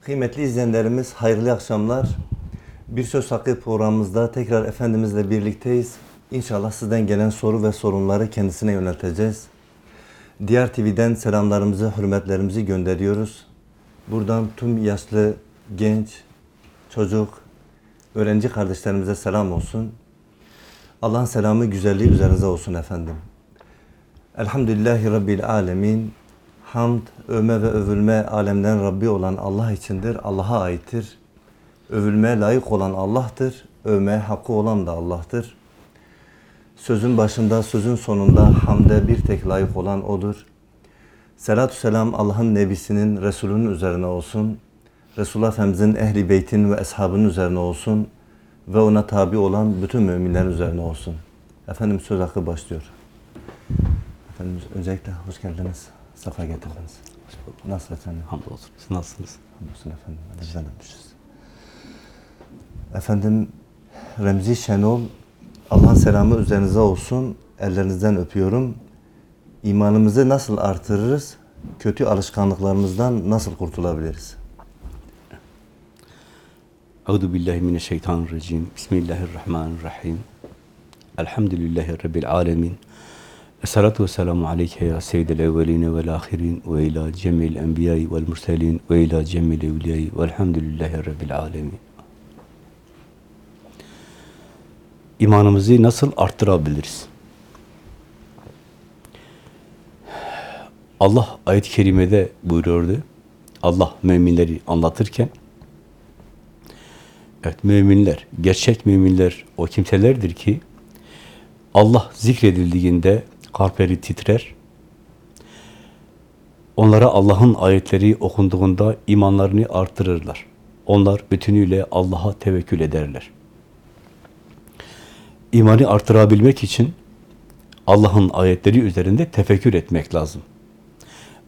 Kıymetli izleyenlerimiz hayırlı akşamlar. Bir Söz Hakkı programımızda tekrar Efendimizle birlikteyiz. İnşallah sizden gelen soru ve sorunları kendisine yönelteceğiz. Diğer TV'den selamlarımızı, hürmetlerimizi gönderiyoruz. Buradan tüm yaşlı, genç, çocuk, öğrenci kardeşlerimize selam olsun. Allah'ın selamı, güzelliği üzerinize olsun efendim. Elhamdülillahi Rabbil Alemin. Hamd, övme ve övülme alemden Rabbi olan Allah içindir. Allah'a aittir. Övülmeye layık olan Allah'tır. Övmeye hakkı olan da Allah'tır. Sözün başında, sözün sonunda hamde bir tek layık olan O'dur. Selatü selam Allah'ın Nebisinin, Resulünün üzerine olsun. Resulullah Efendimizin, Ehli Beytin ve Eshabının üzerine olsun. Ve ona tabi olan bütün müminlerin üzerine olsun. Efendim söz hakkı başlıyor. Efendim öncelikle hoş geldiniz. Safa getirdiniz. Nasıl efendim? Hamdolsun. Siz nasılsınız? Hamdolsun efendim. Bizden öpmüşüz. Efendim Remzi Şenol Allah'ın selamı üzerinize olsun. Ellerinizden öpüyorum. İmanımızı nasıl artırırız? Kötü alışkanlıklarımızdan nasıl kurtulabiliriz? Euzu billahi mineşşeytanirracim. Bismillahirrahmanirrahim. Elhamdülillahi rabbil alamin. Esselatu vesselamu aleyke ya seyyidel evveline vel ahirin ve ila cemil enbiyayı vel murselin ve ila cemil evliyayı velhamdülillahi rabbil alemin. İmanımızı nasıl arttırabiliriz? Allah ayet-i kerimede buyuruyordu. Allah müminleri anlatırken Evet müminler, gerçek müminler o kimselerdir ki Allah zikredildiğinde kalpleri titrer. Onlara Allah'ın ayetleri okunduğunda imanlarını artırırlar. Onlar bütünüyle Allah'a tevekkül ederler. İmanı artırabilmek için Allah'ın ayetleri üzerinde tefekkür etmek lazım.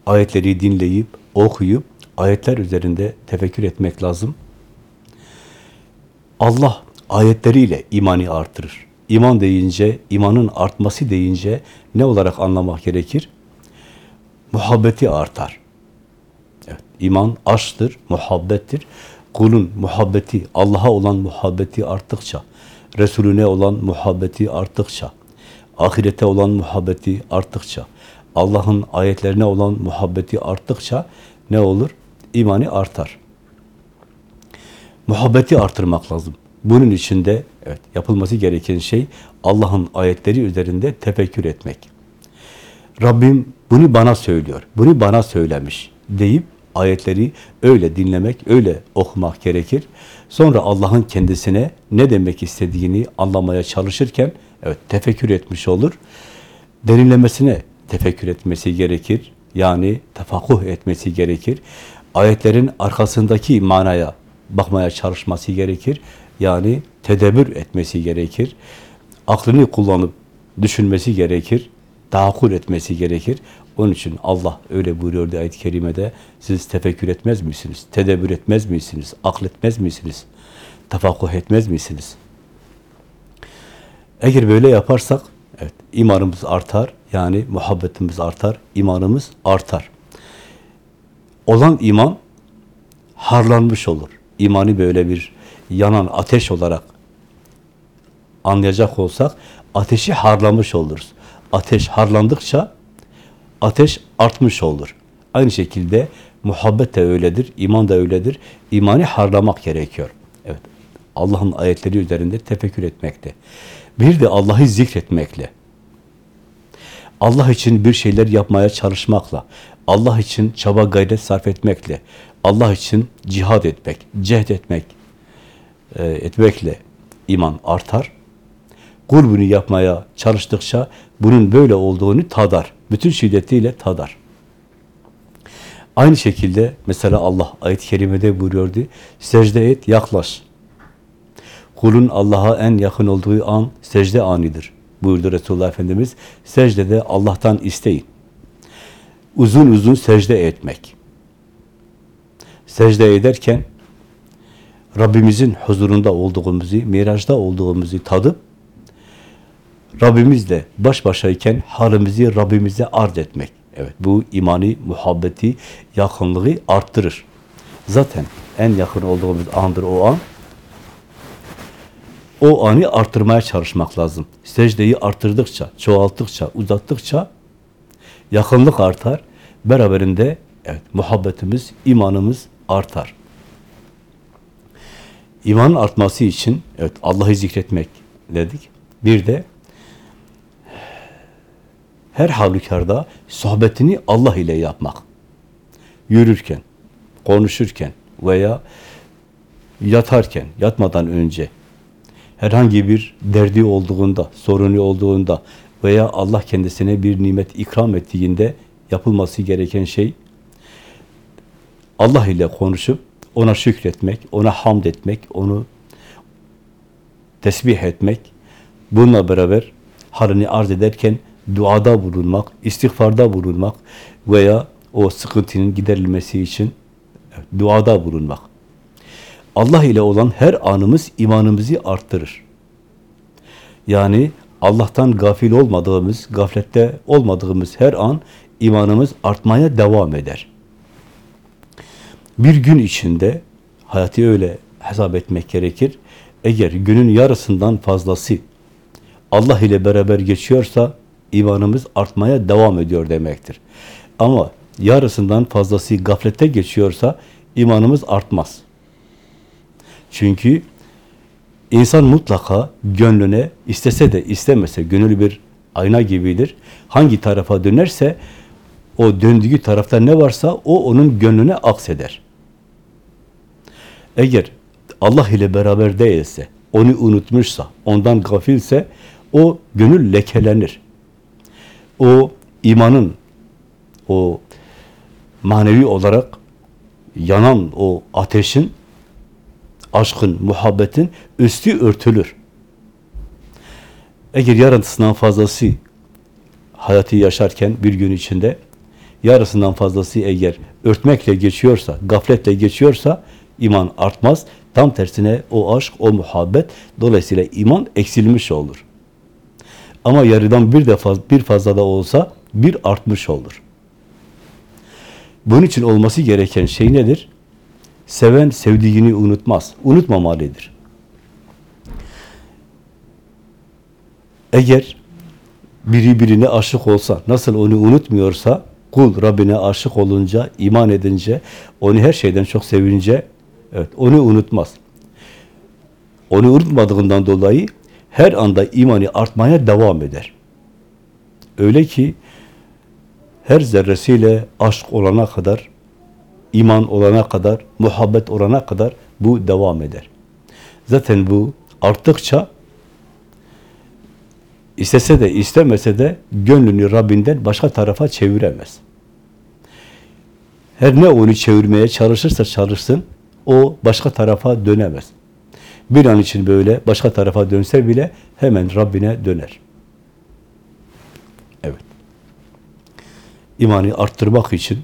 Ayetleri dinleyip, okuyup, ayetler üzerinde tefekkür etmek lazım. Allah ayetleriyle imanı artırır. İman deyince, imanın artması deyince ne olarak anlamak gerekir? Muhabbeti artar. Evet, iman aşktır, muhabbettir. Kulun muhabbeti, Allah'a olan muhabbeti arttıkça, Resulüne olan muhabbeti arttıkça, ahirete olan muhabbeti arttıkça, Allah'ın ayetlerine olan muhabbeti arttıkça ne olur? İmanı artar. Muhabbeti artırmak lazım. Bunun için de evet, yapılması gereken şey Allah'ın ayetleri üzerinde tefekkür etmek. Rabbim bunu bana söylüyor, bunu bana söylemiş deyip ayetleri öyle dinlemek, öyle okumak gerekir. Sonra Allah'ın kendisine ne demek istediğini anlamaya çalışırken evet tefekkür etmiş olur. Derinlemesine tefekkür etmesi gerekir. Yani tefakkuh etmesi gerekir. Ayetlerin arkasındaki manaya bakmaya çalışması gerekir. Yani tedebbür etmesi gerekir. Aklını kullanıp düşünmesi gerekir. Tahakkul etmesi gerekir. Onun için Allah öyle buyuruyordu ayet-i kerimede. Siz tefekkür etmez misiniz? Tedebbür etmez misiniz? Akletmez misiniz? Tefakkuh etmez misiniz? Eğer böyle yaparsak, evet, imanımız artar. Yani muhabbetimiz artar, imanımız artar. Olan iman harlanmış olur. İmanı böyle bir yanan ateş olarak anlayacak olsak ateşi harlamış oluruz. Ateş harlandıkça ateş artmış olur. Aynı şekilde muhabbet de öyledir, iman da öyledir. İmanı harlamak gerekiyor. Evet. Allah'ın ayetleri üzerinde tefekkür etmekte. Bir de Allah'ı zikretmekle. Allah için bir şeyler yapmaya çalışmakla, Allah için çaba gayret sarf etmekle, Allah için cihad etmek, cehd etmek, e, etmekle iman artar. Kul bunu yapmaya çalıştıkça bunun böyle olduğunu tadar. Bütün şiddetiyle tadar. Aynı şekilde mesela Allah ayet-i kerimede buyuruyordu. Secde et, yaklaş. Kulun Allah'a en yakın olduğu an secde anidir. Buyurdu Resulullah Efendimiz. Secdede Allah'tan isteyin. Uzun uzun secde etmek. Secde ederken Rabbimizin huzurunda olduğumuzu, mirajda olduğumuzu tadıp Rabbimizle baş başayken halimizi Rabbimize arz etmek. Evet bu imani, muhabbeti, yakınlığı arttırır. Zaten en yakın olduğumuz andır o an. O anı arttırmaya çalışmak lazım. Secdeyi arttırdıkça, çoğalttıkça, uzattıkça yakınlık artar. Beraberinde evet muhabbetimiz, imanımız artar. İmanın artması için evet Allah'ı zikretmek dedik. Bir de her halükarda sohbetini Allah ile yapmak. Yürürken, konuşurken veya yatarken, yatmadan önce herhangi bir derdi olduğunda, sorunu olduğunda veya Allah kendisine bir nimet ikram ettiğinde yapılması gereken şey Allah ile konuşup ona şükretmek, ona hamd etmek, onu tesbih etmek, bununla beraber halini arz ederken duada bulunmak, istiğfarda bulunmak veya o sıkıntının giderilmesi için duada bulunmak. Allah ile olan her anımız imanımızı arttırır. Yani Allah'tan gafil olmadığımız, gaflette olmadığımız her an imanımız artmaya devam eder. Bir gün içinde hayatı öyle hesap etmek gerekir. Eğer günün yarısından fazlası Allah ile beraber geçiyorsa imanımız artmaya devam ediyor demektir. Ama yarısından fazlası gaflette geçiyorsa imanımız artmaz. Çünkü insan mutlaka gönlüne istese de istemese gönül bir ayna gibidir. Hangi tarafa dönerse o döndüğü tarafta ne varsa o onun gönlüne akseder. Eğer Allah ile beraber değilse, onu unutmuşsa, ondan gafilse o gönül lekelenir. O imanın, o manevi olarak yanan o ateşin, aşkın, muhabbetin üstü örtülür. Eğer yarısından fazlası hayatı yaşarken bir gün içinde yarısından fazlası eğer örtmekle geçiyorsa, gafletle geçiyorsa iman artmaz. Tam tersine o aşk, o muhabbet dolayısıyla iman eksilmiş olur. Ama yarıdan bir defa bir fazla da olsa bir artmış olur. Bunun için olması gereken şey nedir? Seven sevdiğini unutmaz. Unutmamalıdır. Eğer biri birine aşık olsa, nasıl onu unutmuyorsa, kul Rabbine aşık olunca, iman edince, onu her şeyden çok sevince, evet, onu unutmaz. Onu unutmadığından dolayı her anda imanı artmaya devam eder. Öyle ki her zerresiyle aşk olana kadar, iman olana kadar, muhabbet olana kadar bu devam eder. Zaten bu arttıkça istese de istemese de gönlünü Rabbinden başka tarafa çeviremez. Her ne onu çevirmeye çalışırsa çalışsın, o başka tarafa dönemez. Bir an için böyle başka tarafa dönse bile hemen Rabbine döner. Evet. İmanı arttırmak için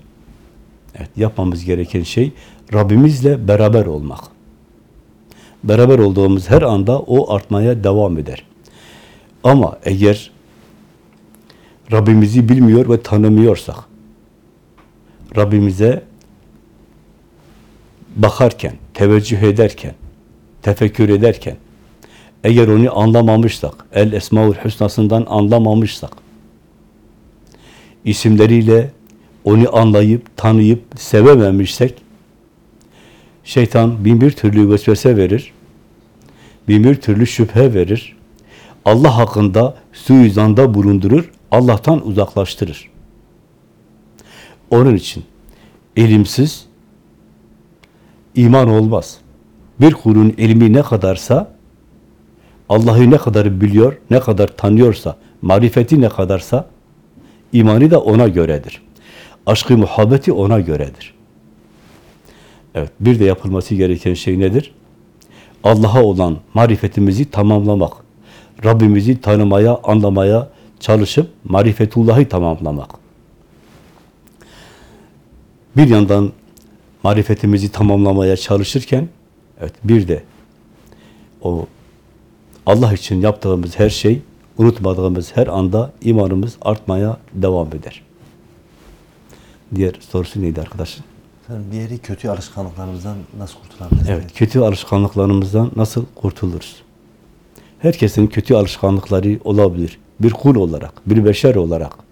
evet, yapmamız gereken şey Rabbimizle beraber olmak. Beraber olduğumuz her anda o artmaya devam eder. Ama eğer Rabbimizi bilmiyor ve tanımıyorsak, Rabbimize bakarken, teveccüh ederken, tefekkür ederken, eğer onu anlamamışsak, El Esmaül Hüsna'sından anlamamışsak, isimleriyle onu anlayıp, tanıyıp, sevememişsek, şeytan bin bir türlü vesvese verir, bin bir türlü şüphe verir, Allah hakkında suizanda bulundurur, Allah'tan uzaklaştırır. Onun için ilimsiz iman olmaz. Bir kulun ilmi ne kadarsa, Allah'ı ne kadar biliyor, ne kadar tanıyorsa, marifeti ne kadarsa, imanı da ona göredir. Aşkı, muhabbeti ona göredir. Evet, bir de yapılması gereken şey nedir? Allah'a olan marifetimizi tamamlamak. Rabbimizi tanımaya, anlamaya çalışıp marifetullah'ı tamamlamak. Bir yandan marifetimizi tamamlamaya çalışırken evet bir de o Allah için yaptığımız her şey unutmadığımız her anda imanımız artmaya devam eder. Diğer sorusu neydi arkadaşım? Efendim diğeri kötü alışkanlıklarımızdan nasıl kurtulabiliriz? Evet, kötü alışkanlıklarımızdan nasıl kurtuluruz? Herkesin kötü alışkanlıkları olabilir. Bir kul olarak, bir beşer olarak.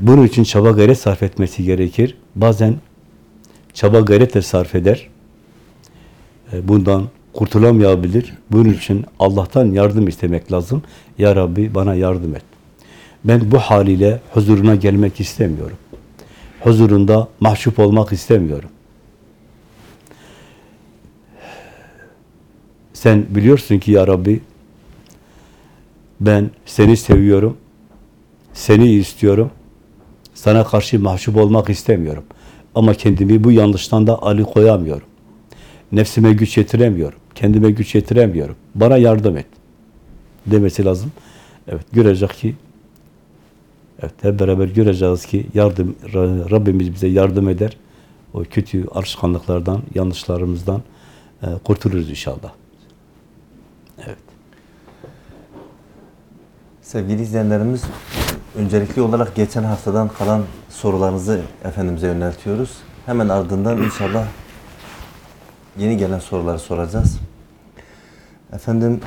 Bunun için çaba gayret sarf etmesi gerekir. Bazen çaba gayret de sarf eder. E, Bundan kurtulamayabilir. Bunun için Allah'tan yardım istemek lazım. Ya Rabbi bana yardım et. Ben bu haliyle huzuruna gelmek istemiyorum. Huzurunda mahcup olmak istemiyorum. Sen biliyorsun ki ya Rabbi ben seni seviyorum. Seni istiyorum. Sana karşı mahcup olmak istemiyorum. Ama kendimi bu yanlıştan da alıkoyamıyorum. Nefsime güç yetiremiyorum. Kendime güç yetiremiyorum. Bana yardım et. Demesi lazım. Evet görecek ki evet hep beraber göreceğiz ki yardım Rabbimiz bize yardım eder. O kötü alışkanlıklardan, yanlışlarımızdan e, kurtuluruz inşallah. Evet. Sevgili izleyenlerimiz, öncelikli olarak geçen haftadan kalan sorularınızı Efendimiz'e yöneltiyoruz. Hemen ardından inşallah yeni gelen soruları soracağız. Efendim,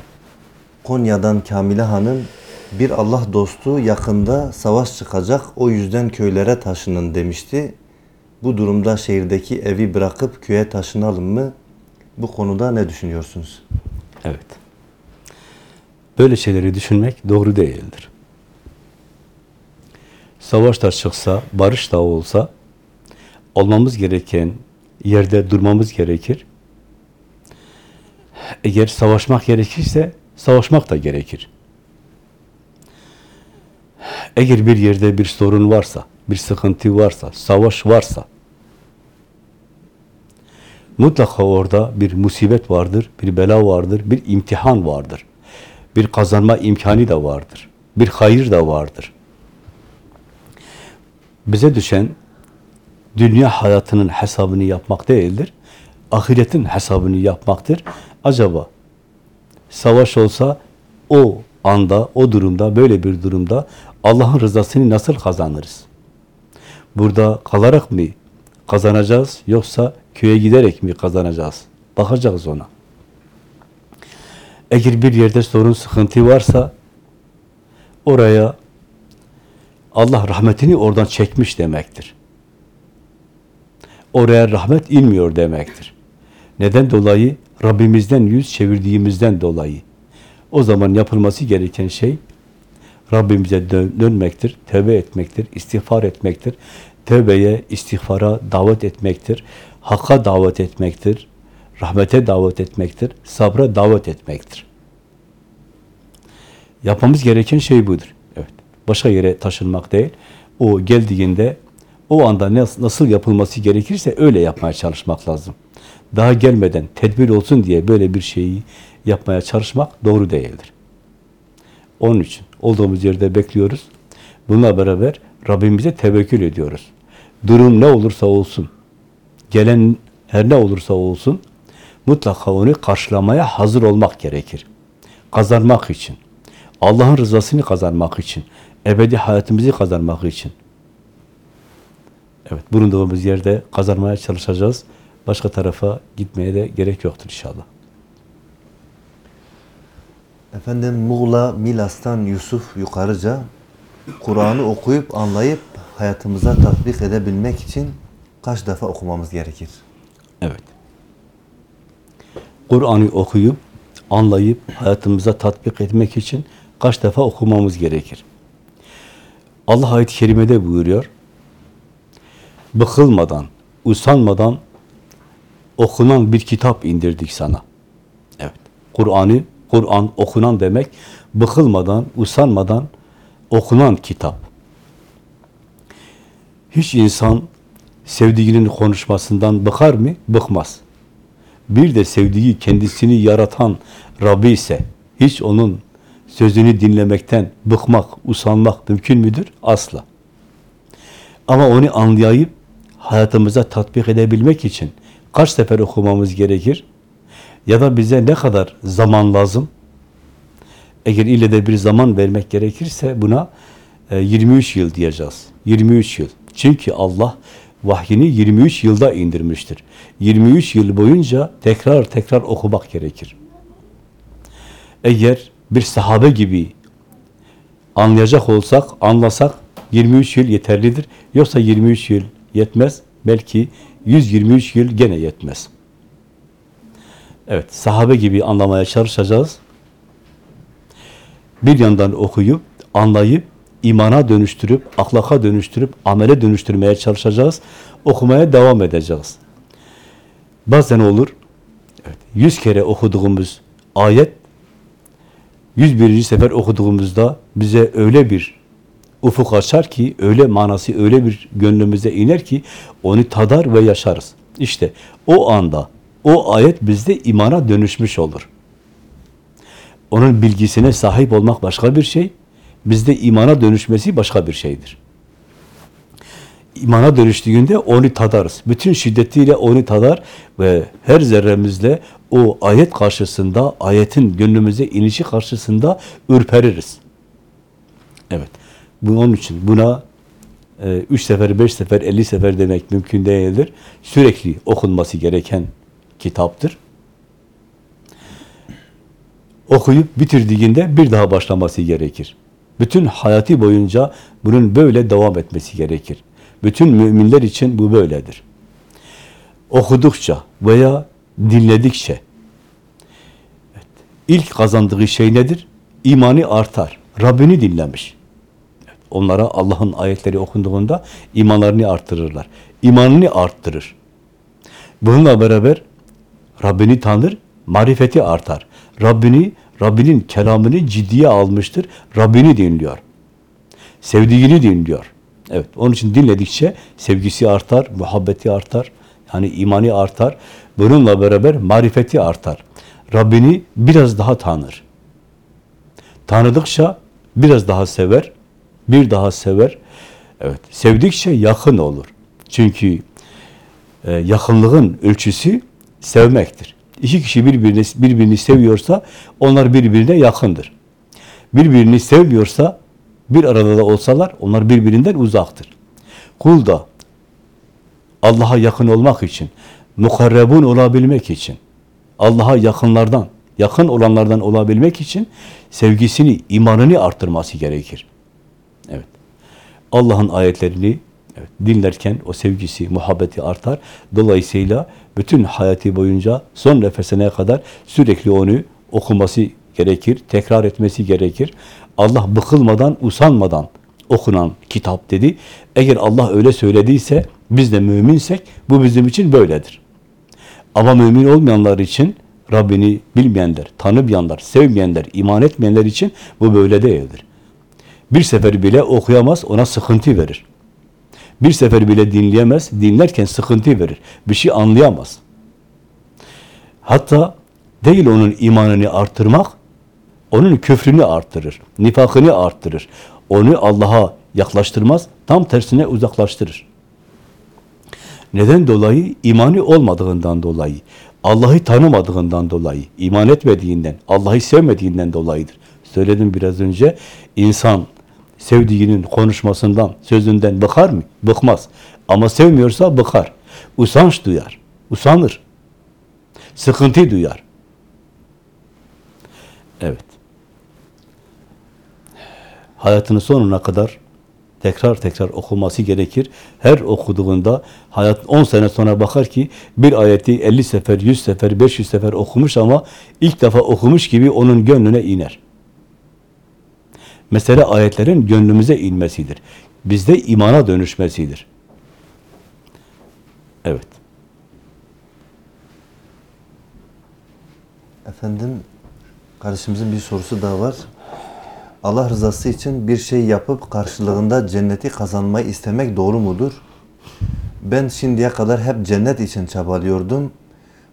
Konya'dan Kamile Hanım, bir Allah dostu yakında savaş çıkacak, o yüzden köylere taşının demişti. Bu durumda şehirdeki evi bırakıp köye taşınalım mı? Bu konuda ne düşünüyorsunuz? Evet. Böyle şeyleri düşünmek doğru değildir. Savaş da çıksa, barış da olsa olmamız gereken yerde durmamız gerekir. Eğer savaşmak gerekirse savaşmak da gerekir. Eğer bir yerde bir sorun varsa, bir sıkıntı varsa, savaş varsa mutlaka orada bir musibet vardır, bir bela vardır, bir imtihan vardır. Bir kazanma imkanı da vardır. Bir hayır da vardır. Bize düşen dünya hayatının hesabını yapmak değildir. Ahiretin hesabını yapmaktır. Acaba savaş olsa o anda, o durumda, böyle bir durumda Allah'ın rızasını nasıl kazanırız? Burada kalarak mı kazanacağız yoksa köye giderek mi kazanacağız? Bakacağız ona. Eğer bir yerde sorun, sıkıntı varsa oraya Allah rahmetini oradan çekmiş demektir. Oraya rahmet inmiyor demektir. Neden dolayı? Rabbimizden yüz çevirdiğimizden dolayı. O zaman yapılması gereken şey Rabbimize dön dönmektir, tövbe etmektir, istiğfar etmektir. Tövbeye, istiğfara davet etmektir. Hakka davet etmektir. Rahmete davet etmektir. Sabra davet etmektir. Yapmamız gereken şey budur. Başka yere taşınmak değil. O geldiğinde o anda nasıl yapılması gerekirse öyle yapmaya çalışmak lazım. Daha gelmeden tedbir olsun diye böyle bir şeyi yapmaya çalışmak doğru değildir. Onun için olduğumuz yerde bekliyoruz. Bununla beraber Rabbimize tevekkül ediyoruz. Durum ne olursa olsun, gelen her ne olursa olsun, mutlaka onu karşılamaya hazır olmak gerekir. Kazanmak için, Allah'ın rızasını kazanmak için, ebedi hayatımızı kazanmak için. Evet, bulunduğumuz yerde kazanmaya çalışacağız. Başka tarafa gitmeye de gerek yoktur inşallah. Efendim Muğla Milas'tan Yusuf Yukarıca Kur'an'ı okuyup anlayıp hayatımıza tatbik edebilmek için kaç defa okumamız gerekir? Evet. Kur'an'ı okuyup, anlayıp, hayatımıza tatbik etmek için kaç defa okumamız gerekir? Allah ayet-i kerimede buyuruyor. Bıkılmadan, usanmadan okunan bir kitap indirdik sana. Evet. Kur'an'ı, Kur'an okunan demek, bıkılmadan, usanmadan okunan kitap. Hiç insan sevdiğinin konuşmasından bıkar mı? Bıkmaz. Bir de sevdiği kendisini yaratan Rabbi ise hiç onun sözünü dinlemekten bıkmak, usanmak mümkün müdür? Asla. Ama onu anlayıp hayatımıza tatbik edebilmek için kaç sefer okumamız gerekir? Ya da bize ne kadar zaman lazım? Eğer ile de bir zaman vermek gerekirse buna 23 yıl diyeceğiz. 23 yıl. Çünkü Allah vahyini 23 yılda indirmiştir. 23 yıl boyunca tekrar tekrar okumak gerekir. Eğer bir sahabe gibi anlayacak olsak, anlasak 23 yıl yeterlidir. Yoksa 23 yıl yetmez. Belki 123 yıl gene yetmez. Evet, sahabe gibi anlamaya çalışacağız. Bir yandan okuyup, anlayıp, imana dönüştürüp, ahlaka dönüştürüp, amele dönüştürmeye çalışacağız. Okumaya devam edeceğiz. Bazen olur, evet, 100 kere okuduğumuz ayet 101. sefer okuduğumuzda bize öyle bir ufuk açar ki, öyle manası öyle bir gönlümüze iner ki onu tadar ve yaşarız. İşte o anda o ayet bizde imana dönüşmüş olur. Onun bilgisine sahip olmak başka bir şey, bizde imana dönüşmesi başka bir şeydir. İmana dönüştüğünde onu tadarız. Bütün şiddetiyle onu tadar ve her zerremizle o ayet karşısında, ayetin gönlümüze inişi karşısında ürpeririz. Evet. Bu onun için buna e, üç sefer, beş sefer, elli sefer demek mümkün değildir. Sürekli okunması gereken kitaptır. Okuyup bitirdiğinde bir daha başlaması gerekir. Bütün hayatı boyunca bunun böyle devam etmesi gerekir. Bütün müminler için bu böyledir. Okudukça veya dinledikçe evet, ilk kazandığı şey nedir? İmanı artar. Rabbini dinlemiş. Evet, Onlara Allah'ın ayetleri okunduğunda imanlarını arttırırlar. İmanını arttırır. Bununla beraber Rabbini tanır, marifeti artar. Rabbini, Rabbinin kelamını ciddiye almıştır. Rabbini dinliyor. Sevdiğini dinliyor. Evet, onun için dinledikçe sevgisi artar, muhabbeti artar. Yani imani artar. Bununla beraber marifeti artar. Rabbini biraz daha tanır. Tanıdıkça biraz daha sever, bir daha sever. Evet, sevdikçe yakın olur. Çünkü e, yakınlığın ölçüsü sevmektir. İki kişi birbirini, birbirini seviyorsa onlar birbirine yakındır. Birbirini sevmiyorsa bir arada da olsalar onlar birbirinden uzaktır. Kul da Allah'a yakın olmak için, mukarrebun olabilmek için, Allah'a yakınlardan, yakın olanlardan olabilmek için sevgisini, imanını arttırması gerekir. Evet. Allah'ın ayetlerini evet, dinlerken o sevgisi, muhabbeti artar. Dolayısıyla bütün hayatı boyunca son nefesine kadar sürekli onu okuması gerekir, tekrar etmesi gerekir. Allah bıkılmadan, usanmadan okunan kitap dedi. Eğer Allah öyle söylediyse, biz de müminsek bu bizim için böyledir. Ama mümin olmayanlar için, Rabbini bilmeyenler, tanımayanlar, sevmeyenler, iman etmeyenler için bu böyle değildir. Bir sefer bile okuyamaz, ona sıkıntı verir. Bir sefer bile dinleyemez, dinlerken sıkıntı verir. Bir şey anlayamaz. Hatta değil onun imanını arttırmak, onun küfrünü arttırır, nifakını arttırır. Onu Allah'a yaklaştırmaz, tam tersine uzaklaştırır. Neden dolayı? İmanı olmadığından dolayı. Allah'ı tanımadığından dolayı, iman etmediğinden, Allah'ı sevmediğinden dolayıdır. Söyledim biraz önce, insan sevdiğinin konuşmasından, sözünden bıkar mı? Bıkmaz. Ama sevmiyorsa bıkar. Usanç duyar. Usanır. Sıkıntı duyar. Evet. Hayatının sonuna kadar tekrar tekrar okuması gerekir. Her okuduğunda hayat 10 sene sonra bakar ki bir ayeti 50 sefer, 100 sefer, 500 sefer okumuş ama ilk defa okumuş gibi onun gönlüne iner. Mesele ayetlerin gönlümüze inmesidir. Bizde imana dönüşmesidir. Evet. Efendim, kardeşimizin bir sorusu daha var. Allah rızası için bir şey yapıp karşılığında cenneti kazanmayı istemek doğru mudur? Ben şimdiye kadar hep cennet için çabalıyordum.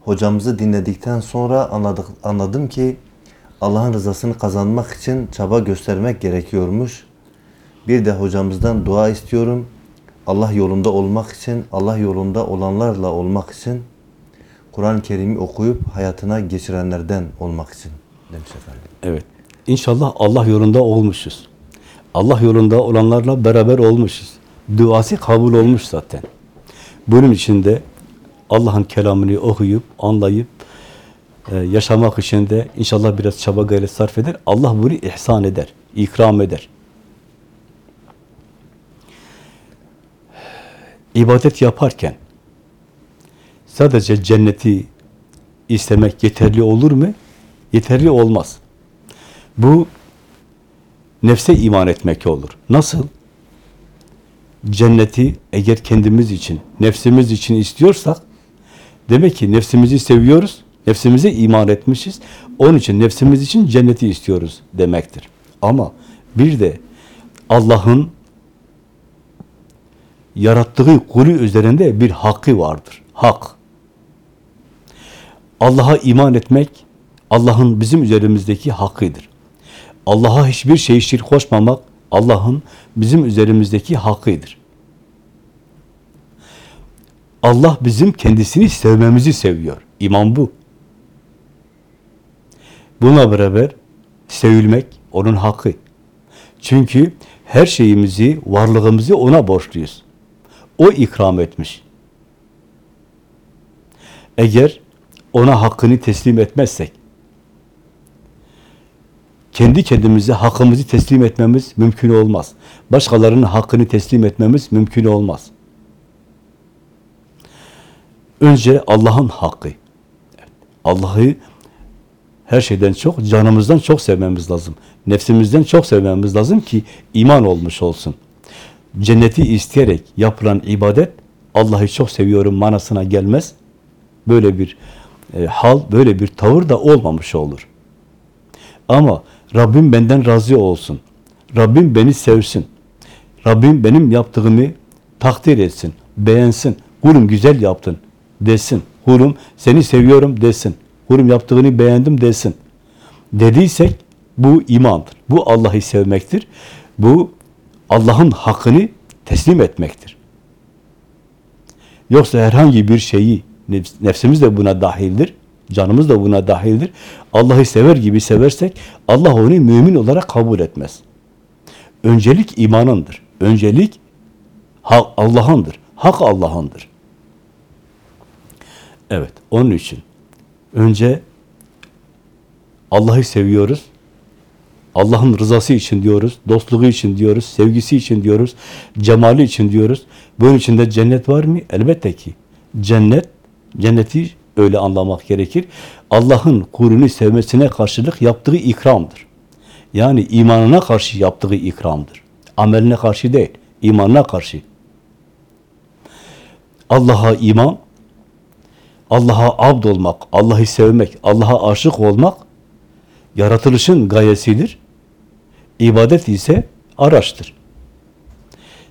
Hocamızı dinledikten sonra anladık, anladım ki Allah'ın rızasını kazanmak için çaba göstermek gerekiyormuş. Bir de hocamızdan dua istiyorum. Allah yolunda olmak için, Allah yolunda olanlarla olmak için, Kur'an-ı Kerim'i okuyup hayatına geçirenlerden olmak için demiş efendim. Evet. İnşallah Allah yolunda olmuşuz. Allah yolunda olanlarla beraber olmuşuz. Duası kabul olmuş zaten. Bunun için de Allah'ın kelamını okuyup, anlayıp, e, yaşamak için de inşallah biraz çaba gayret sarf eder. Allah bunu ihsan eder, ikram eder. İbadet yaparken sadece cenneti istemek yeterli olur mu? Yeterli olmaz. Bu nefse iman etmek olur. Nasıl? Cenneti eğer kendimiz için, nefsimiz için istiyorsak demek ki nefsimizi seviyoruz, nefsimize iman etmişiz. Onun için nefsimiz için cenneti istiyoruz demektir. Ama bir de Allah'ın yarattığı kulü üzerinde bir hakkı vardır. Hak. Allah'a iman etmek Allah'ın bizim üzerimizdeki hakkıdır. Allah'a hiçbir şey şirk koşmamak Allah'ın bizim üzerimizdeki hakkıdır. Allah bizim kendisini sevmemizi seviyor. İman bu. Buna beraber sevilmek onun hakkı. Çünkü her şeyimizi, varlığımızı ona borçluyuz. O ikram etmiş. Eğer ona hakkını teslim etmezsek, kendi kendimize hakkımızı teslim etmemiz mümkün olmaz. Başkalarının hakkını teslim etmemiz mümkün olmaz. Önce Allah'ın hakkı. Allah'ı her şeyden çok, canımızdan çok sevmemiz lazım. Nefsimizden çok sevmemiz lazım ki iman olmuş olsun. Cenneti isteyerek yapılan ibadet, Allah'ı çok seviyorum manasına gelmez. Böyle bir e, hal, böyle bir tavır da olmamış olur. Ama Rabbim benden razı olsun. Rabbim beni sevsin. Rabbim benim yaptığımı takdir etsin, beğensin. Kulum güzel yaptın desin. Kulum seni seviyorum desin. Kulum yaptığını beğendim desin. Dediysek bu imandır. Bu Allah'ı sevmektir. Bu Allah'ın hakkını teslim etmektir. Yoksa herhangi bir şeyi, nefsimiz de buna dahildir, canımız da buna dahildir. Allah'ı sever gibi seversek Allah onu mümin olarak kabul etmez. Öncelik imanındır. Öncelik Allah'ındır. Hak Allah'ındır. Evet, onun için önce Allah'ı seviyoruz. Allah'ın rızası için diyoruz, dostluğu için diyoruz, sevgisi için diyoruz, cemali için diyoruz. Bunun içinde cennet var mı? Elbette ki. Cennet, cenneti öyle anlamak gerekir. Allah'ın kulünü sevmesine karşılık yaptığı ikramdır. Yani imanına karşı yaptığı ikramdır. Ameline karşı değil, imanına karşı. Allah'a iman, Allah'a abd olmak, Allah'ı sevmek, Allah'a aşık olmak yaratılışın gayesidir. İbadet ise araçtır.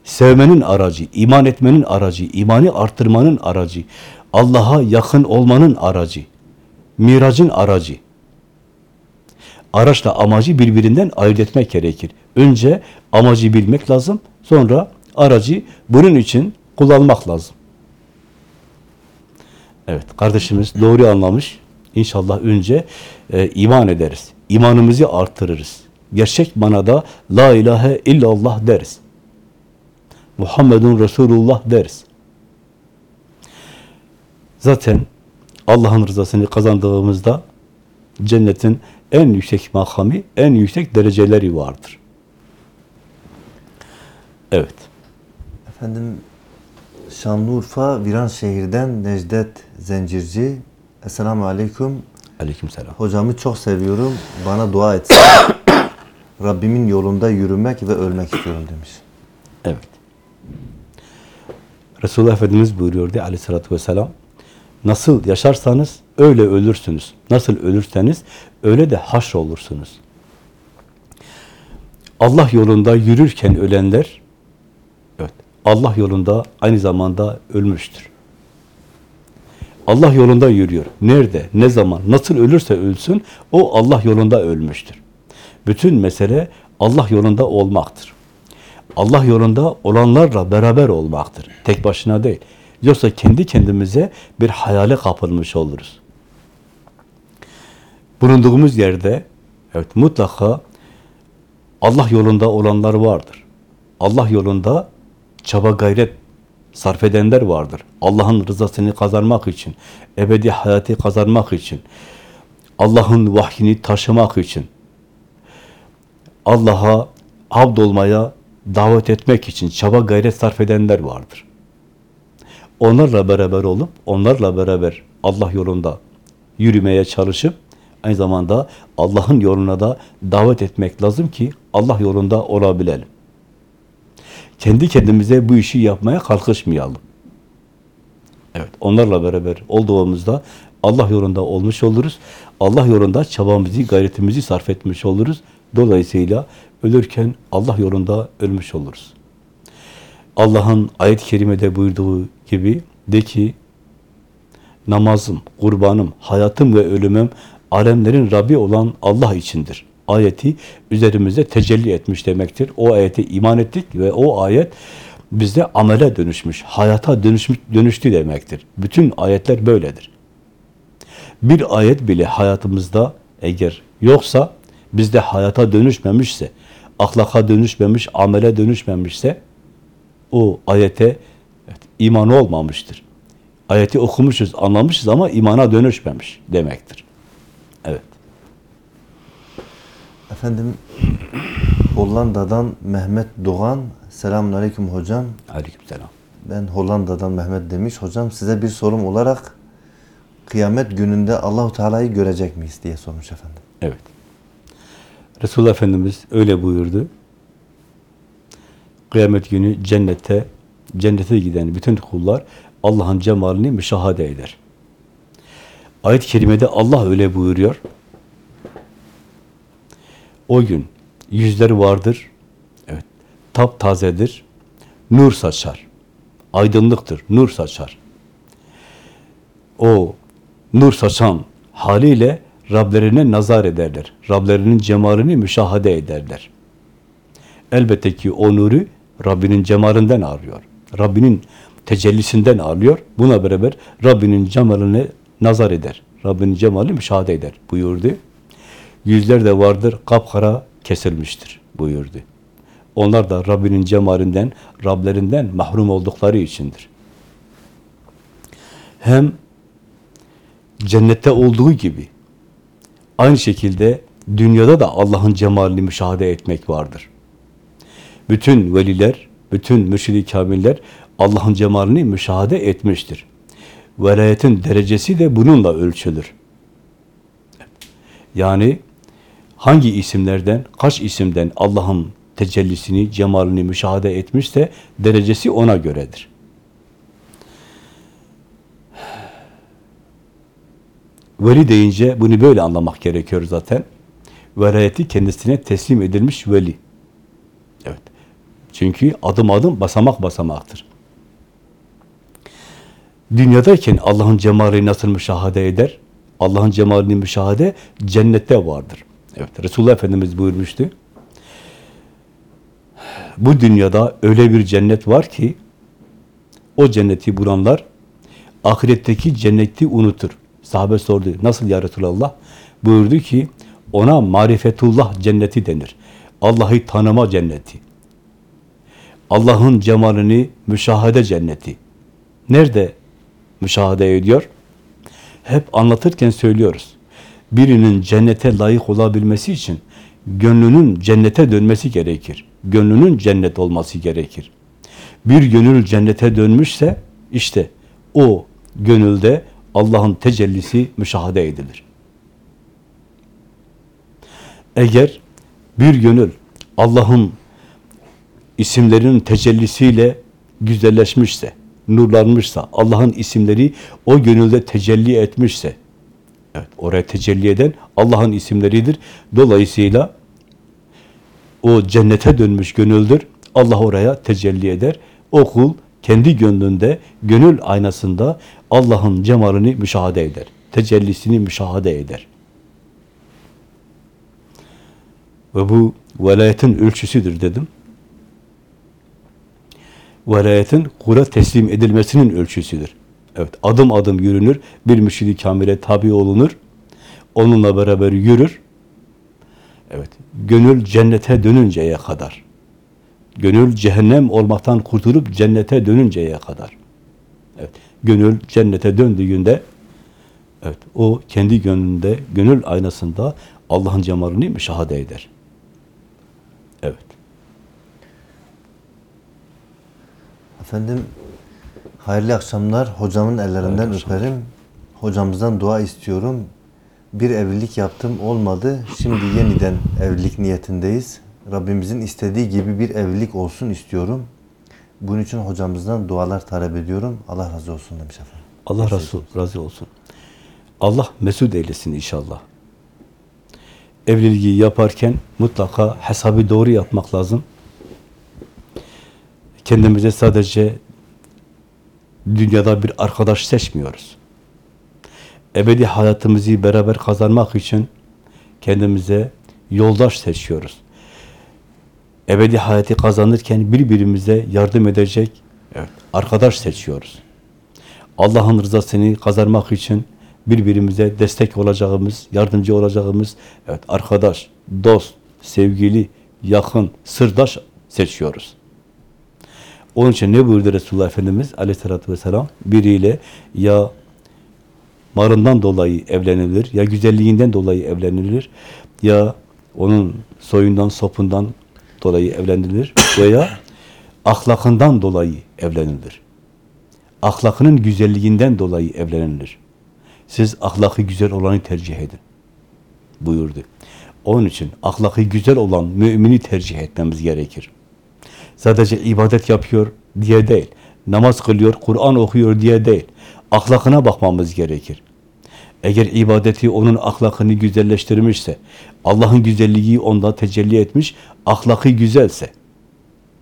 Sevmenin aracı, iman etmenin aracı, imani arttırmanın aracı, Allah'a yakın olmanın aracı, miracın aracı. Araçla amacı birbirinden ayırt etmek gerekir. Önce amacı bilmek lazım, sonra aracı bunun için kullanmak lazım. Evet, kardeşimiz doğru anlamış. İnşallah önce e, iman ederiz. İmanımızı artırırız. Gerçek manada La ilahe illallah deriz. Muhammedun Resulullah deriz. Zaten Allah'ın rızasını kazandığımızda cennetin en yüksek makamı, en yüksek dereceleri vardır. Evet. Efendim Şanlıurfa Viranşehir'den Necdet Zencirci. Esselamu Aleyküm. Aleykümselam. Hocamı çok seviyorum. Bana dua etsin. Rabbimin yolunda yürümek ve ölmek istiyorum demiş. Evet. Resulullah Efendimiz buyuruyordu aleyhissalatü vesselam. Nasıl yaşarsanız öyle ölürsünüz. Nasıl ölürseniz öyle de haşr olursunuz. Allah yolunda yürürken ölenler evet, Allah yolunda aynı zamanda ölmüştür. Allah yolunda yürüyor. Nerede, ne zaman, nasıl ölürse ölsün o Allah yolunda ölmüştür. Bütün mesele Allah yolunda olmaktır. Allah yolunda olanlarla beraber olmaktır. Tek başına değil. Yoksa kendi kendimize bir hayale kapılmış oluruz. Bulunduğumuz yerde evet mutlaka Allah yolunda olanlar vardır. Allah yolunda çaba gayret sarf edenler vardır. Allah'ın rızasını kazanmak için, ebedi hayatı kazanmak için, Allah'ın vahyini taşımak için, Allah'a abd olmaya davet etmek için çaba gayret sarf edenler vardır. Onlarla beraber olup, onlarla beraber Allah yolunda yürümeye çalışıp, aynı zamanda Allah'ın yoluna da davet etmek lazım ki Allah yolunda olabilelim. Kendi kendimize bu işi yapmaya kalkışmayalım. Evet, onlarla beraber olduğumuzda Allah yolunda olmuş oluruz. Allah yolunda çabamızı, gayretimizi sarf etmiş oluruz. Dolayısıyla ölürken Allah yolunda ölmüş oluruz. Allah'ın ayet-i kerimede buyurduğu gibi de ki namazım, kurbanım, hayatım ve ölümüm alemlerin Rabbi olan Allah içindir. Ayeti üzerimize tecelli etmiş demektir. O ayete iman ettik ve o ayet bizde amele dönüşmüş, hayata dönüşmüş, dönüştü demektir. Bütün ayetler böyledir. Bir ayet bile hayatımızda eğer yoksa, bizde hayata dönüşmemişse, ahlaka dönüşmemiş, amele dönüşmemişse, o ayete evet, iman olmamıştır. Ayeti okumuşuz, anlamışız ama imana dönüşmemiş demektir. Evet. Efendim Hollanda'dan Mehmet Doğan. Selamun Aleyküm hocam. Aleykümselam. Ben Hollanda'dan Mehmet demiş. Hocam size bir sorum olarak kıyamet gününde Allahu Teala'yı görecek miyiz diye sormuş efendim. Evet. Resulullah Efendimiz öyle buyurdu. Kıyamet günü cennete, cennete giden bütün kullar Allah'ın cemalini müşahede eder. Ayet-i kerimede Allah öyle buyuruyor. O gün yüzler vardır. Evet. Taptazedir. Nur saçar. Aydınlıktır. Nur saçar. O nur saçan haliyle Rablerine nazar ederler. Rablerinin cemalini müşahede ederler. Elbette ki o nuru Rabbinin cemalinden arıyor. Rabbinin tecellisinden alıyor. Buna beraber Rabbinin cemalini nazar eder. Rabbinin cemalini müşahede eder buyurdu. Yüzler de vardır kapkara kesilmiştir buyurdu. Onlar da Rabbinin cemalinden, Rablerinden mahrum oldukları içindir. Hem cennette olduğu gibi aynı şekilde dünyada da Allah'ın cemalini müşahede etmek vardır. Bütün veliler, bütün mürşid-i kamiller Allah'ın cemalini müşahede etmiştir. Velayetin derecesi de bununla ölçülür. Yani hangi isimlerden, kaç isimden Allah'ın tecellisini, cemalini müşahede etmişse derecesi ona göredir. Veli deyince bunu böyle anlamak gerekiyor zaten. Velayeti kendisine teslim edilmiş veli. Çünkü adım adım basamak basamaktır. Dünyadayken Allah'ın cemalini nasıl müşahede eder? Allah'ın cemalini müşahede cennette vardır. Evet, Resulullah Efendimiz buyurmuştu. Bu dünyada öyle bir cennet var ki o cenneti bulanlar ahiretteki cenneti unutur. Sahabe sordu. Nasıl ya Resulallah? Buyurdu ki ona marifetullah cenneti denir. Allah'ı tanıma cenneti. Allah'ın cemalini müşahede cenneti. Nerede müşahede ediyor? Hep anlatırken söylüyoruz. Birinin cennete layık olabilmesi için gönlünün cennete dönmesi gerekir. Gönlünün cennet olması gerekir. Bir gönül cennete dönmüşse işte o gönülde Allah'ın tecellisi müşahede edilir. Eğer bir gönül Allah'ın isimlerinin tecellisiyle güzelleşmişse, nurlanmışsa, Allah'ın isimleri o gönülde tecelli etmişse, evet oraya tecelli eden Allah'ın isimleridir. Dolayısıyla o cennete dönmüş gönüldür. Allah oraya tecelli eder. O kul kendi gönlünde, gönül aynasında Allah'ın cemalini müşahede eder. Tecellisini müşahede eder. Ve bu velayetin ölçüsüdür dedim. Velayetin kula teslim edilmesinin ölçüsüdür. Evet, adım adım yürünür, bir mürşid-i kamile tabi olunur, onunla beraber yürür. Evet, gönül cennete dönünceye kadar. Gönül cehennem olmaktan kurtulup cennete dönünceye kadar. Evet. Gönül cennete döndüğünde evet o kendi gönlünde, gönül aynasında Allah'ın cemalini müşahede eder. Evet. Efendim hayırlı akşamlar. Hocamın ellerinden Hayırlı akşamlar. öperim. Hocamızdan dua istiyorum. Bir evlilik yaptım olmadı. Şimdi yeniden evlilik niyetindeyiz. Rabbimizin istediği gibi bir evlilik olsun istiyorum. Bunun için hocamızdan dualar talep ediyorum. Allah razı olsun demiş efendim. Allah razı, razı olsun. Allah mesut eylesin inşallah. Evliliği yaparken mutlaka hesabı doğru yapmak lazım. Kendimize sadece dünyada bir arkadaş seçmiyoruz. Ebedi hayatımızı beraber kazanmak için kendimize yoldaş seçiyoruz. Ebedi hayatı kazanırken birbirimize yardım edecek evet, arkadaş seçiyoruz. Allah'ın rızasını kazanmak için birbirimize destek olacağımız, yardımcı olacağımız evet arkadaş, dost, sevgili, yakın, sırdaş seçiyoruz. Onun için ne buyurdu Resulullah Efendimiz aleyhissalatü vesselam? Biriyle ya malından dolayı evlenilir, ya güzelliğinden dolayı evlenilir, ya onun soyundan, sopundan dolayı evlenilir veya ahlakından dolayı evlenilir ahlakının güzelliğinden dolayı evlenilir. Siz ahlakı güzel olanı tercih edin. Buyurdu. Onun için ahlakı güzel olan mümini tercih etmemiz gerekir. Sadece ibadet yapıyor diye değil, namaz kılıyor, Kur'an okuyor diye değil, ahlakına bakmamız gerekir. Eğer ibadeti onun ahlakını güzelleştirmişse, Allah'ın güzelliği onda tecelli etmiş, ahlakı güzelse,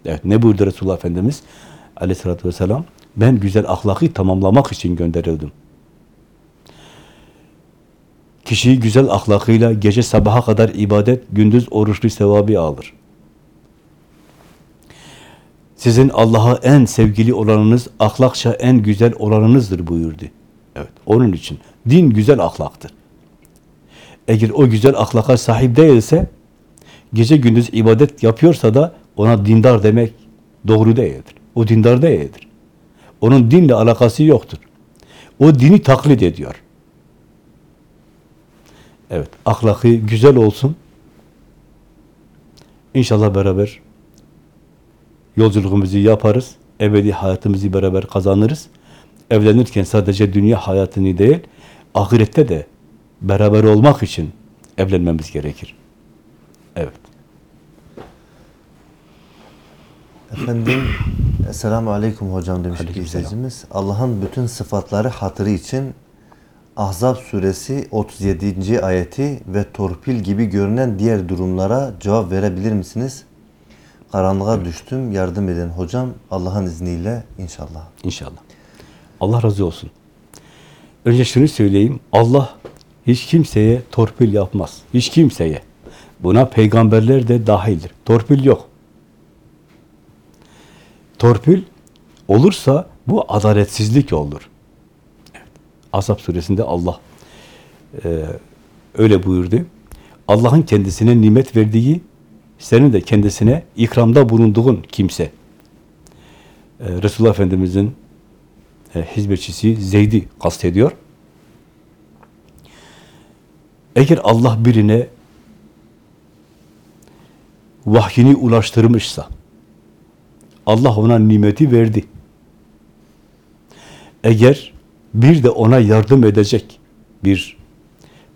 evet ne buyurdu Resulullah Efendimiz aleyhissalatü vesselam? Ben güzel ahlakı tamamlamak için gönderildim. Kişi güzel ahlakıyla gece sabaha kadar ibadet, gündüz oruçlu sevabı alır. Sizin Allah'a en sevgili olanınız, ahlakça en güzel olanınızdır buyurdu. Evet, onun için din güzel ahlaktır. Eğer o güzel ahlaka sahip değilse, gece gündüz ibadet yapıyorsa da ona dindar demek doğru değildir. O dindar değildir. Onun dinle alakası yoktur. O dini taklit ediyor. Evet, ahlakı güzel olsun. İnşallah beraber yolculuğumuzu yaparız. Ebedi hayatımızı beraber kazanırız. Evlenirken sadece dünya hayatını değil, ahirette de beraber olmak için evlenmemiz gerekir. Evet. Efendim, Esselamu Aleyküm hocam demiş Aleykümselam. izleyicimiz. Allah'ın bütün sıfatları hatırı için Ahzab suresi 37. ayeti ve torpil gibi görünen diğer durumlara cevap verebilir misiniz? Karanlığa düştüm, yardım edin hocam. Allah'ın izniyle inşallah. İnşallah. Allah razı olsun. Önce şunu söyleyeyim. Allah hiç kimseye torpil yapmaz. Hiç kimseye. Buna peygamberler de dahildir. Torpil yok. Torpil olursa bu adaletsizlik olur. Evet. Asap suresinde Allah e, öyle buyurdu. Allah'ın kendisine nimet verdiği, senin de kendisine ikramda bulunduğun kimse. E, Resulullah Efendimiz'in e, hizmetçisi Zeyd'i kastediyor. Eğer Allah birine vahyini ulaştırmışsa, Allah ona nimeti verdi. Eğer bir de ona yardım edecek bir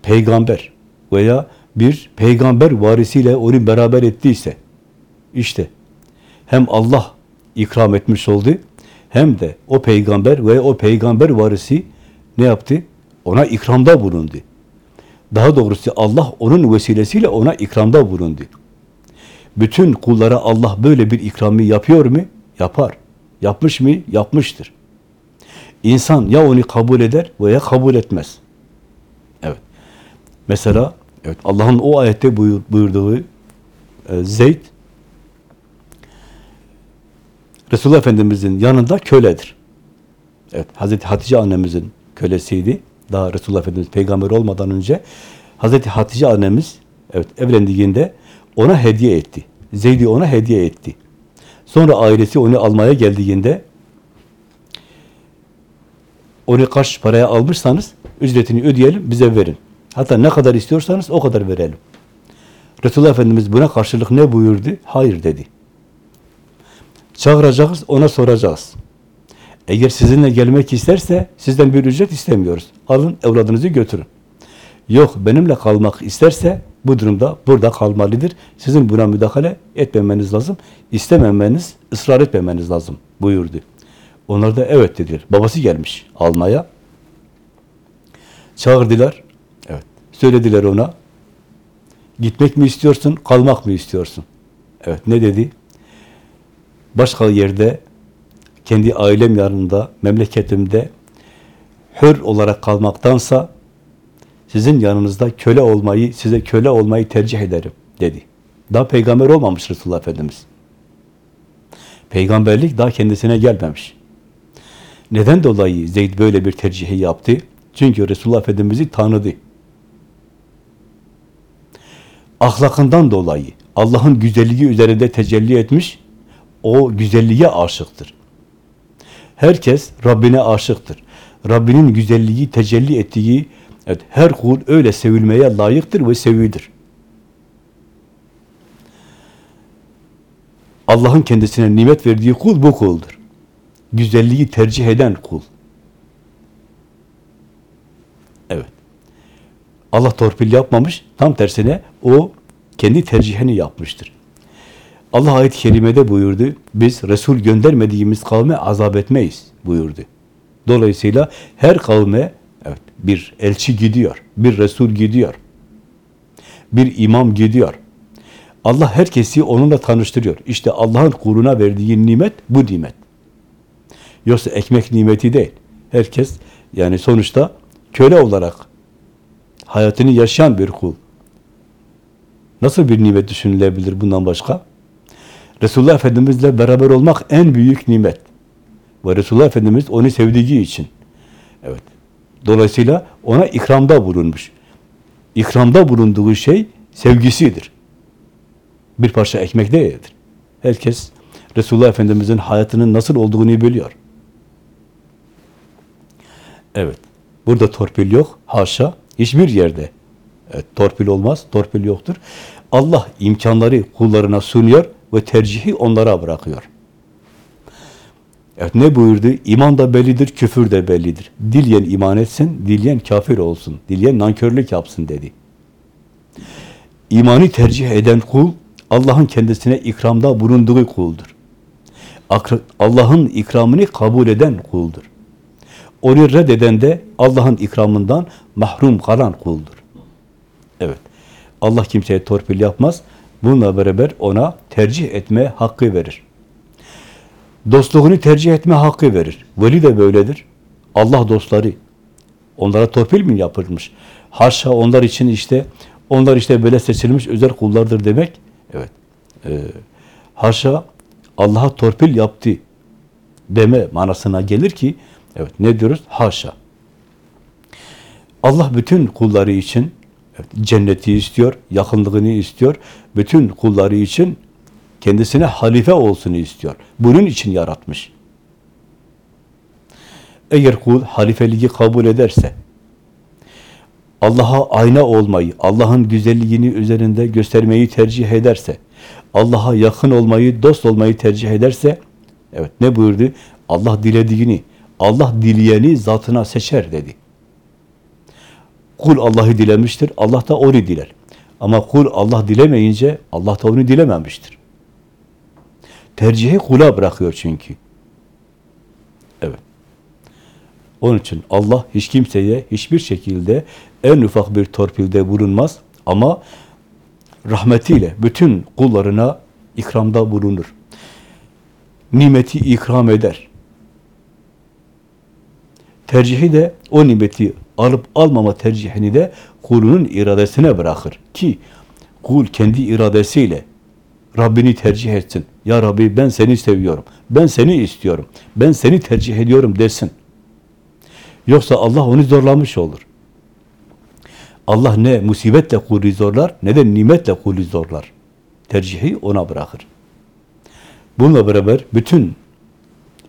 peygamber veya bir peygamber varisiyle onu beraber ettiyse, işte hem Allah ikram etmiş oldu, hem de o peygamber ve o peygamber varisi ne yaptı? Ona ikramda bulundu. Daha doğrusu Allah onun vesilesiyle ona ikramda bulundu. Bütün kullara Allah böyle bir ikramı yapıyor mu? Yapar. Yapmış mı? Yapmıştır. İnsan ya onu kabul eder veya kabul etmez. Evet. Mesela evet Allah'ın o ayette buyur, buyurduğu e, Zeyd Resulullah Efendimizin yanında köledir. Evet, Hazreti Hatice annemizin kölesiydi. Daha Resulullah Efendimiz peygamber olmadan önce Hazreti Hatice annemiz evet evlendiğinde ona hediye etti. Zeyd'i ona hediye etti. Sonra ailesi onu almaya geldiğinde onu kaç paraya almışsanız ücretini ödeyelim, bize verin. Hatta ne kadar istiyorsanız o kadar verelim. Resulullah Efendimiz buna karşılık ne buyurdu? Hayır dedi. Çağıracağız, ona soracağız. Eğer sizinle gelmek isterse sizden bir ücret istemiyoruz. Alın evladınızı götürün. Yok benimle kalmak isterse bu durumda burada kalmalıdır. Sizin buna müdahale etmemeniz lazım. İstememeniz, ısrar etmemeniz lazım buyurdu. Onlar da evet dediler. Babası gelmiş almaya. Çağırdılar. Söylediler ona. Gitmek mi istiyorsun, kalmak mı istiyorsun? Evet. Ne dedi? Başka yerde, kendi ailem yanında, memleketimde hür olarak kalmaktansa sizin yanınızda köle olmayı, size köle olmayı tercih ederim dedi. Daha peygamber olmamış Resulullah Efendimiz. Peygamberlik daha kendisine gelmemiş. Neden dolayı Zeyd böyle bir tercihi yaptı? Çünkü Resulullah Efendimiz'i tanıdı. Ahlakından dolayı Allah'ın güzelliği üzerinde tecelli etmiş, o güzelliğe aşıktır. Herkes Rabbine aşıktır. Rabbinin güzelliği tecelli ettiği evet, her kul öyle sevilmeye layıktır ve sevilir. Allah'ın kendisine nimet verdiği kul bu kuldur. Güzelliği tercih eden kul. Evet. Allah torpil yapmamış, tam tersine o kendi tercihini yapmıştır. Allah ayet-i kerimede buyurdu, biz Resul göndermediğimiz kavme azap etmeyiz buyurdu. Dolayısıyla her kavme evet, bir elçi gidiyor, bir Resul gidiyor, bir imam gidiyor. Allah herkesi onunla tanıştırıyor. İşte Allah'ın kuluna verdiği nimet bu nimet. Yoksa ekmek nimeti değil. Herkes yani sonuçta köle olarak hayatını yaşayan bir kul. Nasıl bir nimet düşünülebilir bundan başka? Resulullah Efendimizle beraber olmak en büyük nimet. Ve Resulullah Efendimiz onu sevdiği için. Evet. Dolayısıyla ona ikramda bulunmuş. İkramda bulunduğu şey sevgisidir. Bir parça ekmek değildir. Herkes Resulullah Efendimiz'in hayatının nasıl olduğunu biliyor. Evet. Burada torpil yok. Haşa. Hiçbir yerde. Evet, torpil olmaz. Torpil yoktur. Allah imkanları kullarına sunuyor ve tercihi onlara bırakıyor. Evet ne buyurdu? İman da bellidir, küfür de bellidir. Dileyen iman etsin, dileyen kafir olsun, dileyen nankörlük yapsın dedi. İmanı tercih eden kul, Allah'ın kendisine ikramda bulunduğu kuldur. Allah'ın ikramını kabul eden kuldur. Onu reddeden de Allah'ın ikramından mahrum kalan kuldur. Evet. Allah kimseye torpil yapmaz. Bununla beraber ona tercih etme hakkı verir. Dostluğunu tercih etme hakkı verir. Veli de böyledir. Allah dostları. Onlara torpil mi yapılmış? Haşa onlar için işte onlar işte böyle seçilmiş özel kullardır demek. Evet. Ee, haşa Allah'a torpil yaptı deme manasına gelir ki evet ne diyoruz? Haşa. Allah bütün kulları için evet, cenneti istiyor, yakınlığını istiyor. Bütün kulları için kendisine halife olsun istiyor. Bunun için yaratmış. Eğer kul halifeliği kabul ederse, Allah'a ayna olmayı, Allah'ın güzelliğini üzerinde göstermeyi tercih ederse, Allah'a yakın olmayı, dost olmayı tercih ederse, evet ne buyurdu? Allah dilediğini, Allah dileyeni zatına seçer dedi. Kul Allah'ı dilemiştir, Allah da onu diler. Ama kul Allah dilemeyince Allah da onu dilememiştir. Tercihi kula bırakıyor çünkü. Evet. Onun için Allah hiç kimseye hiçbir şekilde en ufak bir torpilde bulunmaz ama rahmetiyle bütün kullarına ikramda bulunur. Nimeti ikram eder. Tercihi de o nimeti alıp almama tercihini de kulunun iradesine bırakır. Ki kul kendi iradesiyle Rabbini tercih etsin. Ya Rabbi ben seni seviyorum. Ben seni istiyorum. Ben seni tercih ediyorum desin. Yoksa Allah onu zorlamış olur. Allah ne musibetle kulü zorlar ne de nimetle kulü zorlar. Tercihi ona bırakır. Bununla beraber bütün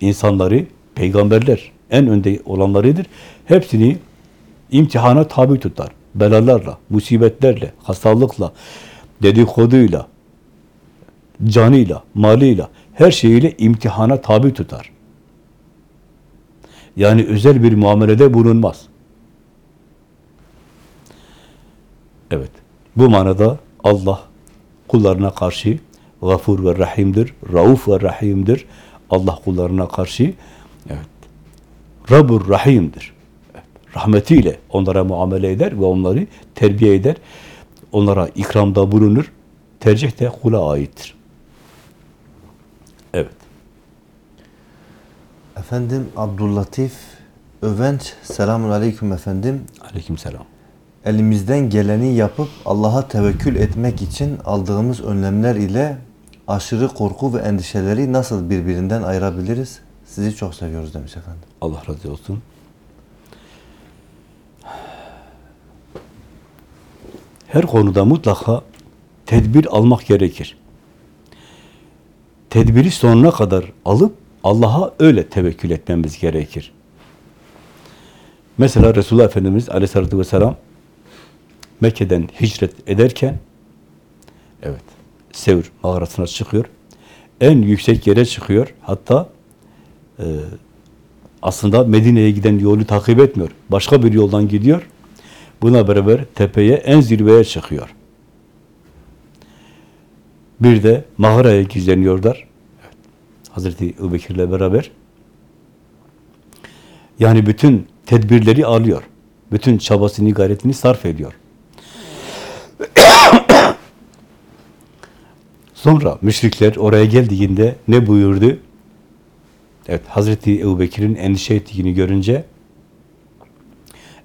insanları, peygamberler en önde olanlarıdır. Hepsini imtihana tabi tutar. Belalarla, musibetlerle, hastalıkla, dedikoduyla, canıyla, malıyla, her şeyiyle imtihana tabi tutar. Yani özel bir muamelede bulunmaz. Evet. Bu manada Allah kullarına karşı gafur ve rahimdir, rauf ve rahimdir. Allah kullarına karşı evet, Rabbur rahimdir. Rahmetiyle onlara muamele eder ve onları terbiye eder. Onlara ikramda bulunur. Tercih de kula aittir. Evet. Efendim Abdüllatif Övenç, selamun aleyküm efendim. Aleykümselam. Elimizden geleni yapıp Allah'a tevekkül etmek için aldığımız önlemler ile aşırı korku ve endişeleri nasıl birbirinden ayırabiliriz? Sizi çok seviyoruz demiş efendim. Allah razı olsun. Her konuda mutlaka tedbir almak gerekir. Tedbiri sonuna kadar alıp Allah'a öyle tevekkül etmemiz gerekir. Mesela Resulullah Efendimiz Aleyhisselatü Vesselam Mekke'den hicret ederken evet Sevr mağarasına çıkıyor. En yüksek yere çıkıyor. Hatta e, aslında Medine'ye giden yolu takip etmiyor. Başka bir yoldan gidiyor. Buna beraber tepeye, en zirveye çıkıyor. Bir de mağaraya gizleniyorlar. Evet. Hazreti Ebubekir'le beraber. Yani bütün tedbirleri alıyor. Bütün çabasını, gayretini sarf ediyor. Sonra müşrikler oraya geldiğinde ne buyurdu? Evet, Hazreti Ebubekir'in endişe ettiğini görünce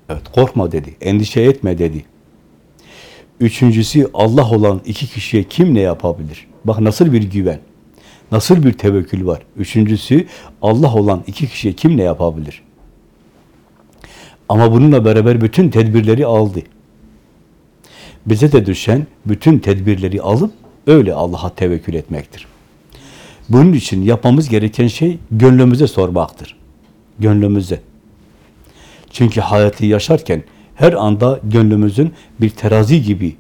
evet korkma dedi, endişe etme dedi. Üçüncüsü Allah olan iki kişiye kim ne yapabilir? Bak nasıl bir güven, nasıl bir tevekkül var. Üçüncüsü Allah olan iki kişiye kim ne yapabilir? Ama bununla beraber bütün tedbirleri aldı. Bize de düşen bütün tedbirleri alıp öyle Allah'a tevekkül etmektir. Bunun için yapmamız gereken şey gönlümüze sormaktır. Gönlümüze. Çünkü hayatı yaşarken her anda gönlümüzün bir terazi gibi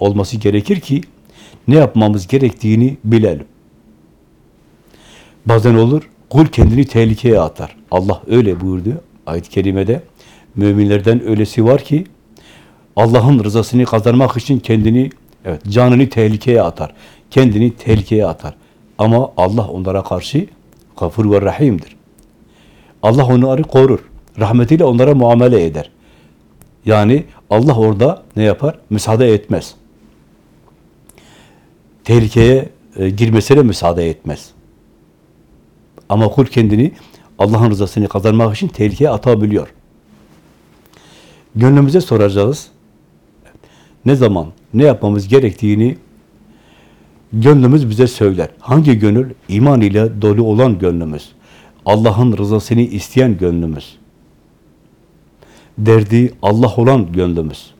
olması gerekir ki ne yapmamız gerektiğini bilelim. Bazen olur, kul kendini tehlikeye atar. Allah öyle buyurdu ayet-i kerimede. Müminlerden öylesi var ki Allah'ın rızasını kazanmak için kendini, evet canını tehlikeye atar. Kendini tehlikeye atar. Ama Allah onlara karşı gafur ve rahimdir. Allah onları korur. Rahmetiyle onlara muamele eder. Yani Allah orada ne yapar? Müsaade etmez. Tehlikeye e, girmesine müsaade etmez. Ama kul kendini Allah'ın rızasını kazanmak için tehlikeye atabiliyor. Gönlümüze soracağız. Ne zaman, ne yapmamız gerektiğini Gönlümüz bize söyler. Hangi gönül? İman ile dolu olan gönlümüz. Allah'ın rızasını isteyen gönlümüz. Derdi Allah olan gönlümüz.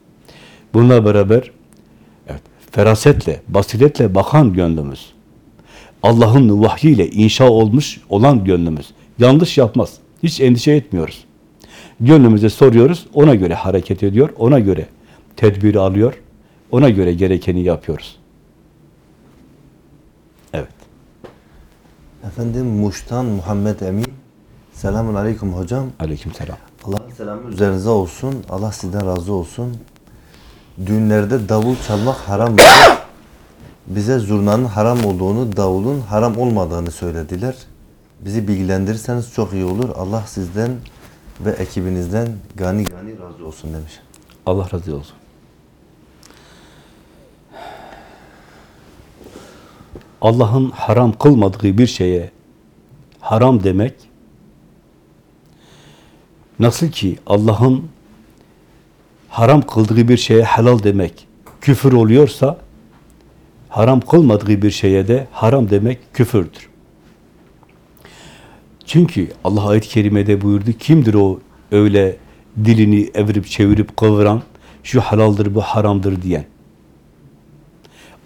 Bununla beraber evet, ferasetle, basiretle bakan gönlümüz. Allah'ın vahyiyle inşa olmuş olan gönlümüz. Yanlış yapmaz. Hiç endişe etmiyoruz. Gönlümüze soruyoruz, ona göre hareket ediyor, ona göre tedbiri alıyor, ona göre gerekeni yapıyoruz. Evet. Efendim Muş'tan Muhammed Emin. Selamun aleyküm hocam. Aleykümselam. Allah'ın selamı üzerinize olsun. Allah sizden razı olsun. Düğünlerde davul çalmak haram? Bize zurnanın haram olduğunu, davulun haram olmadığını söylediler. Bizi bilgilendirirseniz çok iyi olur. Allah sizden ve ekibinizden gani gani razı olsun demiş. Allah razı olsun. Allah'ın haram kılmadığı bir şeye haram demek nasıl ki Allah'ın haram kıldığı bir şeye helal demek küfür oluyorsa haram kılmadığı bir şeye de haram demek küfürdür. Çünkü Allah ayet-i kerimede buyurdu kimdir o öyle dilini evirip çevirip kıvıran şu halaldır bu haramdır diyen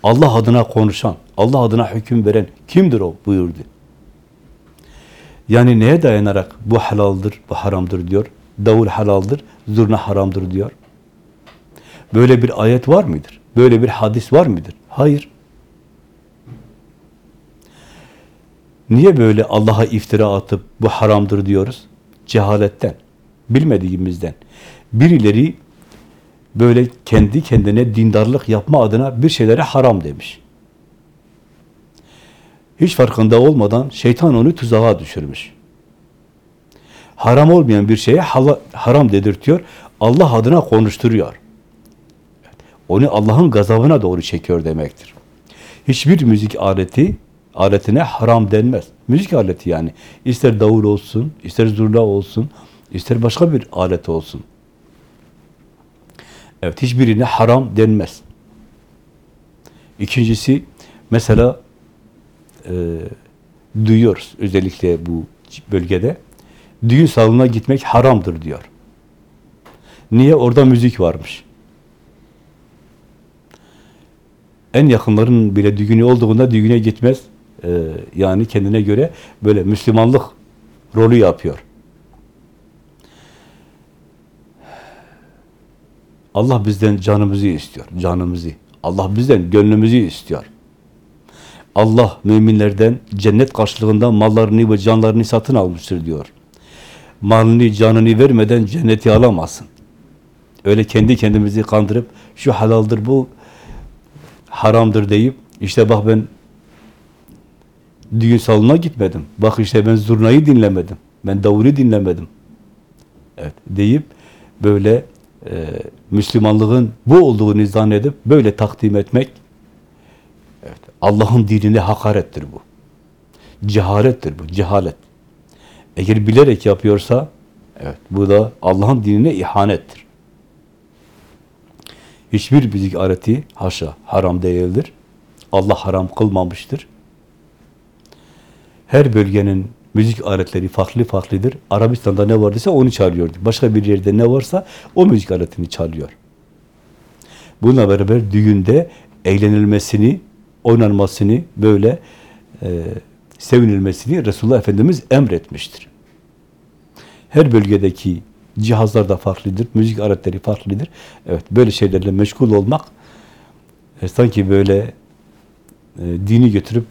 Allah adına konuşan, Allah adına hüküm veren kimdir o buyurdu. Yani neye dayanarak bu halaldır, bu haramdır diyor. Davul halaldır, zurna haramdır diyor. Böyle bir ayet var mıdır? Böyle bir hadis var mıdır? Hayır. Niye böyle Allah'a iftira atıp bu haramdır diyoruz? Cehaletten, bilmediğimizden. Birileri böyle kendi kendine dindarlık yapma adına bir şeylere haram demiş. Hiç farkında olmadan şeytan onu tuzağa düşürmüş. Haram olmayan bir şeye haram dedirtiyor. Allah adına konuşturuyor. Onu Allah'ın gazabına doğru çekiyor demektir. Hiçbir müzik aleti aletine haram denmez. Müzik aleti yani. İster davul olsun, ister zurna olsun, ister başka bir alet olsun. Evet, hiçbirine haram denmez. İkincisi, mesela e, duyuyoruz özellikle bu bölgede. Düğün salonuna gitmek haramdır diyor. Niye? Orada müzik varmış. En yakınların bile düğünü olduğunda düğüne gitmez. Ee, yani kendine göre böyle Müslümanlık rolü yapıyor. Allah bizden canımızı istiyor, canımızı. Allah bizden gönlümüzü istiyor. Allah müminlerden cennet karşılığında mallarını ve canlarını satın almıştır diyor. Malını, canını vermeden cenneti alamazsın. Öyle kendi kendimizi kandırıp şu halaldır bu haramdır deyip işte bak ben düğün salonuna gitmedim. Bak işte ben zurnayı dinlemedim. Ben davulu dinlemedim. Evet deyip böyle e, Müslümanlığın bu olduğunu zannedip böyle takdim etmek evet, Allah'ın dinine hakarettir bu. Cehalettir bu, cehalet. Eğer bilerek yapıyorsa evet bu da Allah'ın dinine ihanettir. Hiçbir müzik aleti haşa haram değildir. Allah haram kılmamıştır. Her bölgenin müzik aletleri farklı farklıdır. Arabistan'da ne vardıysa onu çalıyordu. Başka bir yerde ne varsa o müzik aletini çalıyor. Bununla beraber düğünde eğlenilmesini, oynanmasını, böyle e, sevinilmesini Resulullah Efendimiz emretmiştir. Her bölgedeki cihazlar da farklıdır, müzik aletleri farklıdır. Evet, böyle şeylerle meşgul olmak e, sanki böyle e, dini götürüp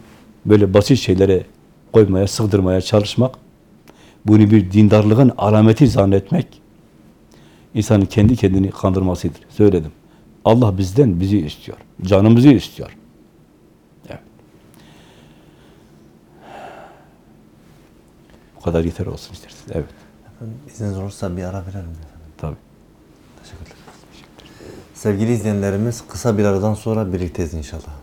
böyle basit şeylere koymaya, sığdırmaya çalışmak, bunu bir dindarlığın alameti zannetmek, insanın kendi kendini kandırmasıdır. Söyledim. Allah bizden bizi istiyor. Canımızı istiyor. Evet. Bu kadar yeter olsun isterseniz. Evet. Efendim, İzniniz olursa bir ara verelim efendim. Tabii. Teşekkürler. Sevgili izleyenlerimiz kısa bir aradan sonra birlikteyiz inşallah.